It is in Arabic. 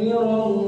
مستنيرا